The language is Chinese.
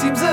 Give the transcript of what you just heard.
seems a